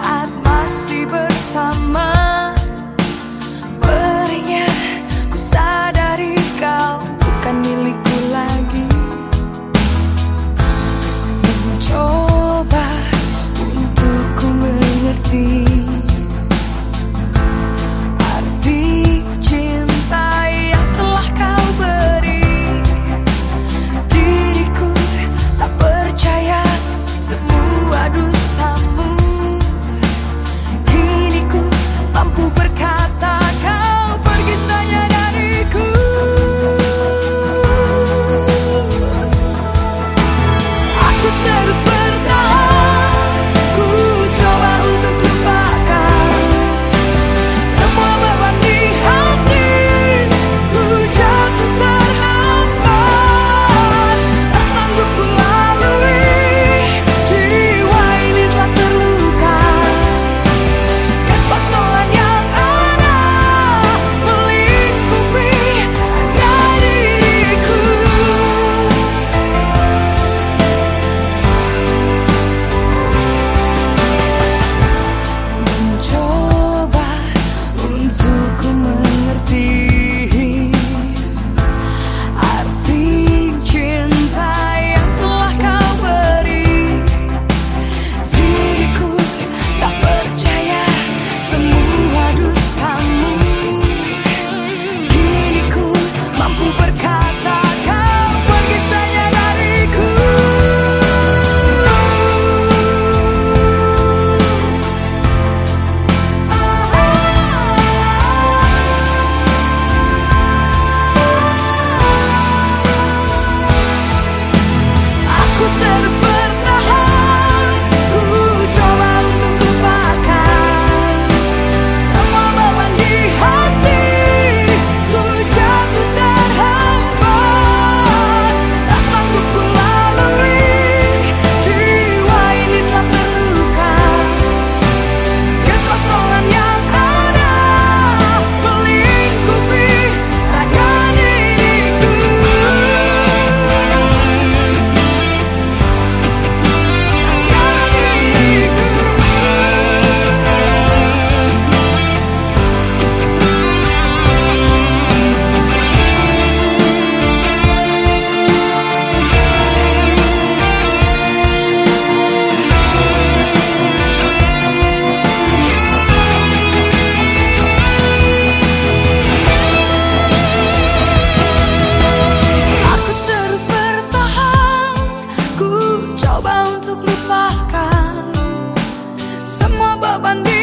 saat masih bersama. Berinya ku sadari kau bukan milikku lagi. Mencoba untuk ku mengerti Semua dustamu. coba untuk lupakan semua beban di